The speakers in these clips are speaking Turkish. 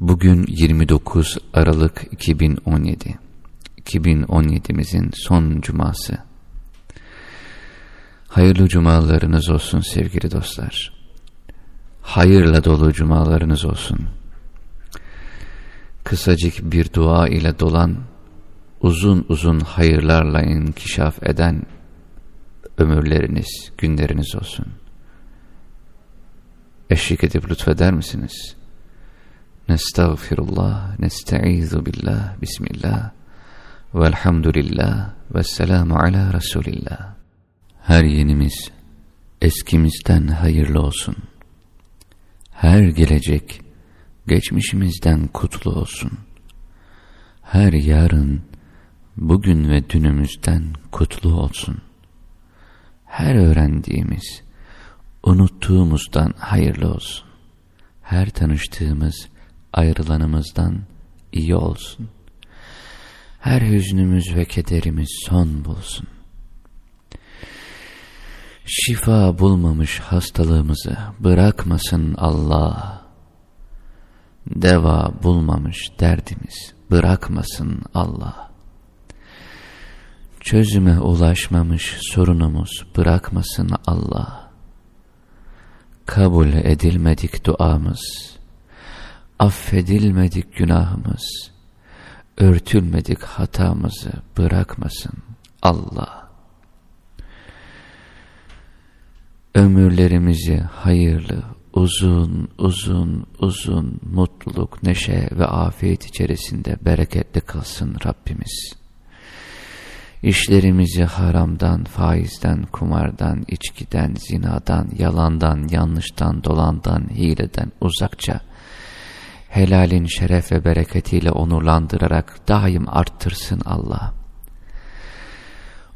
Bugün 29 Aralık 2017. 2017'mizin son cuması. Hayırlı cumalarınız olsun sevgili dostlar. Hayırla dolu cumalarınız olsun. Kısacık bir dua ile dolan, uzun uzun hayırlarla inkişaf eden ömürleriniz, günleriniz olsun. Eşlik edip lütfeder misiniz? Nestağfirullah, nesta'izu billah, bismillah, velhamdülillah, vesselamu ala Resulillah. Her yenimiz eskimizden hayırlı olsun. Her gelecek geçmişimizden kutlu olsun. Her yarın bugün ve dünümüzden kutlu olsun. Her öğrendiğimiz, unuttuğumuzdan hayırlı olsun. Her tanıştığımız, ayrılanımızdan iyi olsun. Her hüznümüz ve kederimiz son bulsun. Şifa bulmamış hastalığımızı bırakmasın Allah. Deva bulmamış derdimiz bırakmasın Allah. Çözüme ulaşmamış sorunumuz bırakmasın Allah. Kabul edilmedik duamız, affedilmedik günahımız, örtülmedik hatamızı bırakmasın Allah. Ömürlerimizi hayırlı, uzun, uzun, uzun mutluluk, neşe ve afiyet içerisinde bereketli kılsın Rabbimiz. İşlerimizi haramdan, faizden, kumardan, içkiden, zinadan, yalandan, yanlıştan, dolandan, hileden uzakça, helalin şeref ve bereketiyle onurlandırarak daim arttırsın Allah.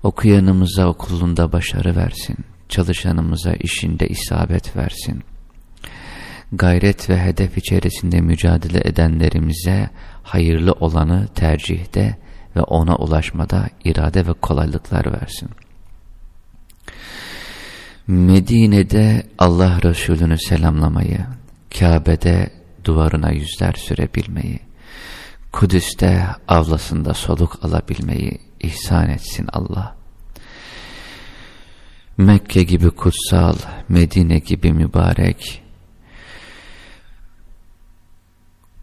Okuyanımıza okulunda başarı versin, çalışanımıza işinde isabet versin. Gayret ve hedef içerisinde mücadele edenlerimize hayırlı olanı tercihte ve ona ulaşmada irade ve kolaylıklar versin. Medine'de Allah Resulü'nü selamlamayı, Kabe'de duvarına yüzler sürebilmeyi, Kudüs'te avlasında soluk alabilmeyi ihsan etsin Allah. Mekke gibi kutsal, Medine gibi mübarek,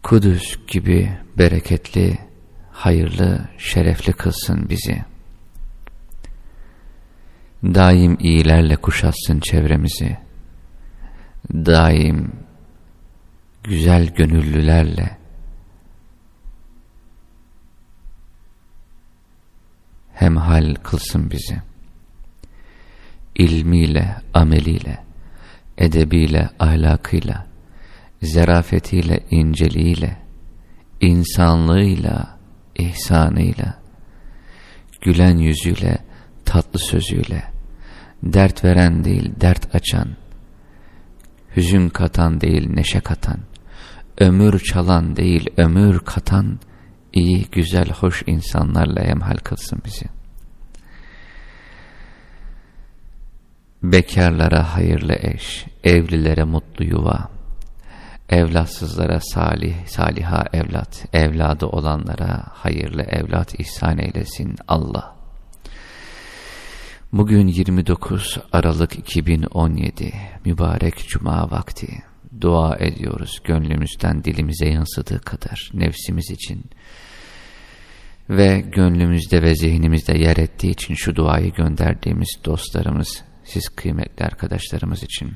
Kudüs gibi bereketli, hayırlı, şerefli kılsın bizi. Daim iyilerle kuşatsın çevremizi. Daim güzel gönüllülerle hemhal kılsın bizi. İlmiyle, ameliyle, edebiyle, ahlakıyla, zerafetiyle, inceliğiyle, insanlığıyla, ihsanıyla, gülen yüzüyle, tatlı sözüyle, dert veren değil dert açan, hüzün katan değil neşe katan, ömür çalan değil ömür katan, iyi, güzel, hoş insanlarla emhal kılsın bizi. Bekarlara hayırlı eş, evlilere mutlu yuva, evlatsızlara salih, saliha evlat, evladı olanlara hayırlı evlat ihsan eylesin Allah. Bugün 29 Aralık 2017 mübarek cuma vakti. Dua ediyoruz gönlümüzden dilimize yansıdığı kadar nefsimiz için. Ve gönlümüzde ve zihnimizde yer ettiği için şu duayı gönderdiğimiz dostlarımız siz kıymetli arkadaşlarımız için.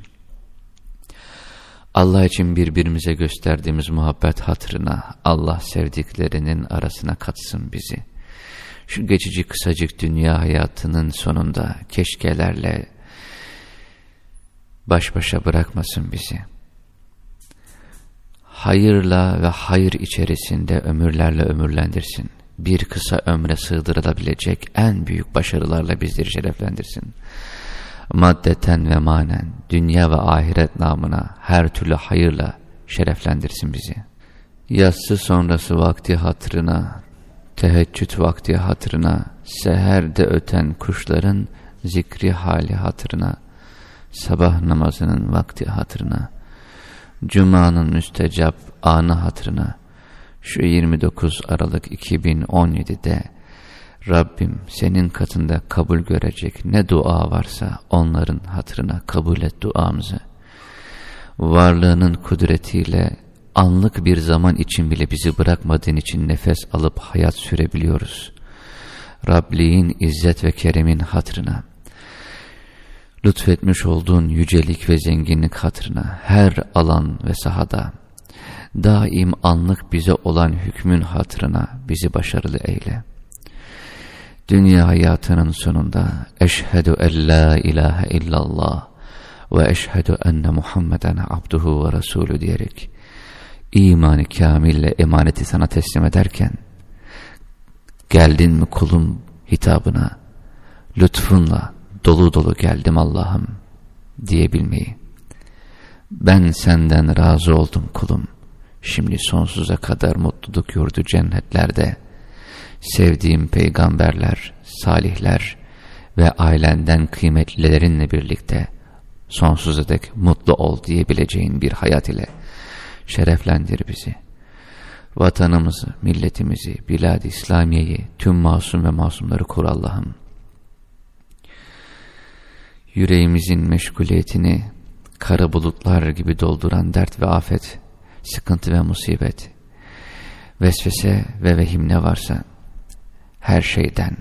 Allah için birbirimize gösterdiğimiz muhabbet hatırına Allah sevdiklerinin arasına katsın bizi. Şu geçici kısacık dünya hayatının sonunda keşkelerle baş başa bırakmasın bizi. Hayırla ve hayır içerisinde ömürlerle ömürlendirsin. Bir kısa ömre sığdırılabilecek en büyük başarılarla bizleri şereflendirsin maddeten ve manen, dünya ve ahiret namına her türlü hayırla şereflendirsin bizi. Yatsı sonrası vakti hatırına, teheccüd vakti hatırına, seherde öten kuşların zikri hali hatırına, sabah namazının vakti hatırına, Cuma'nın müstecap anı hatırına şu 29 Aralık 2017'de Rabbim senin katında kabul görecek ne dua varsa onların hatırına kabul et duamızı. Varlığının kudretiyle anlık bir zaman için bile bizi bırakmadığın için nefes alıp hayat sürebiliyoruz. Rabliğin izzet ve keremin hatırına, lütfetmiş olduğun yücelik ve zenginlik hatırına her alan ve sahada, daim anlık bize olan hükmün hatırına bizi başarılı eyle. Dünya hayatının sonunda eşhedü en la ilahe illallah ve eşhedü enne Muhammeden abduhu ve resulü diyerek imanı kamille emaneti sana teslim ederken geldin mi kulum hitabına lütfunla dolu dolu geldim Allah'ım diyebilmeyi. Ben senden razı oldum kulum. Şimdi sonsuza kadar mutluluk yurdu cennetlerde. Sevdiğim peygamberler, salihler ve ailenden kıymetlilerinle birlikte sonsuza dek mutlu ol diyebileceğin bir hayat ile şereflendir bizi. Vatanımızı, milletimizi, bilad-i İslamiye'yi, tüm masum ve masumları kur Allah'ım. Yüreğimizin meşguliyetini kara bulutlar gibi dolduran dert ve afet, sıkıntı ve musibet, vesvese ve vehim ne varsa, her şeyden,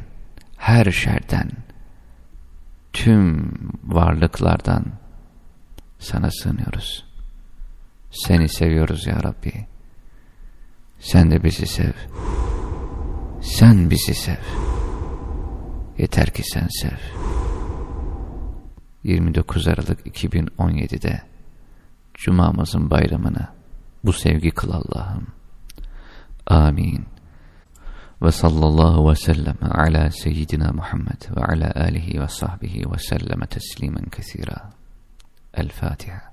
her şerden, tüm varlıklardan sana sığınıyoruz. Seni seviyoruz ya Rabbi. Sen de bizi sev. Sen bizi sev. Yeter ki sen sev. 29 Aralık 2017'de Cuma'mızın bayramını bu sevgi kıl Allah'ım. Amin. Ve sallallahu ve sellem ala seyyidina Muhammed ve ala alihi ve sahbihi ve selleme teslimen kesira. El Fatiha.